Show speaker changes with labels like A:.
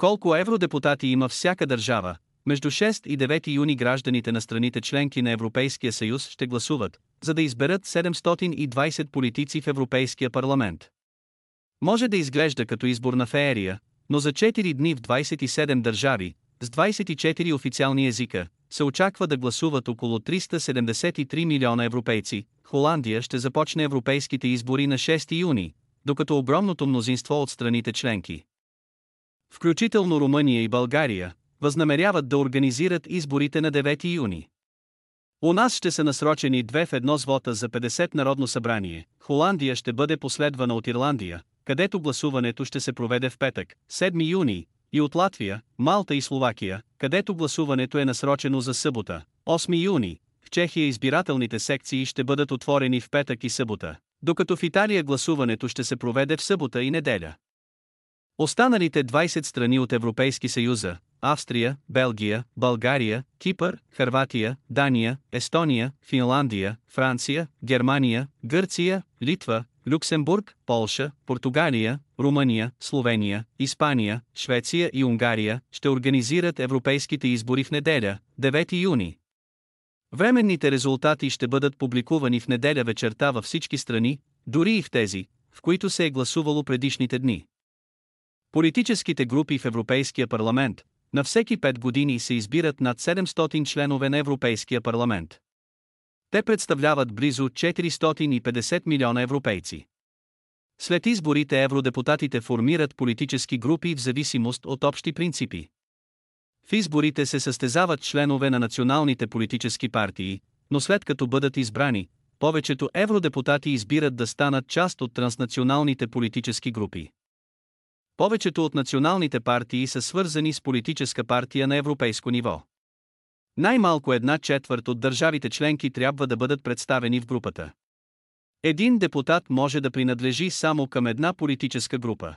A: Колко евродепутати има всяка държава? Между 6 и 9 юни гражданите на страните членки на Европейския съюз ще гласуват, за да изберат 720 политици в Европейския парламент. Може да изглежда като избор на феерия, но за 4 дни в 27 държави, с 24 официални езика, се очаква да гласуват около 373 милиона европейци. Холандия ще започне европейските избори на 6 юни, докато огромното мнозинство от страните членки, включително Румъния и България, възнамеряват да организират изборите на 9 юни. У нас ще са насрочени две в едно с вота за 50 Народно събрание. Холандия ще бъде последвана от Ирландия, където гласуването ще се проведе в петък, 7 юни, и от Латвия, Малта и Словакия, където гласуването е насрочено за събота, 8 юни. В Чехия избирателните секции ще бъдат отворени в петък и събота, докато в Италия гласуването ще се проведе в събота и неделя. Останалите 20 страни от Европейски съюза Австрия, Белгия, България, Кипър, Хърватия, Дания, Естония, Финландия, Франция, Германия, Гърция, Литва, Люксембург, Полша, Португалия, Румъния, Словения, Испания, Швеция и Унгария ще организират европейските избори в неделя, 9 юни. Временните резултати ще бъдат публикувани в неделя вечерта във всички страни, дори и в тези, в които се е гласувало предишните дни. Политическите групи в Европейския парламент на всеки 5 години се избират над 700 членове на Европейския парламент. Те представляват близо 450 милиона европейци. След изборите евродепутатите формират политически групи в зависимост от общи принципи. В изборите се състезават членове на националните политически партии, но след като бъдат избрани, повечето евродепутати избират да станат част от транснационалните политически групи. Повечето от националните партии са свързани с политическа партия на европейско ниво. Най-малко една четвърт от държавите членки трябва да бъдат представени в групата. Един депутат може да принадлежи само към една политическа група.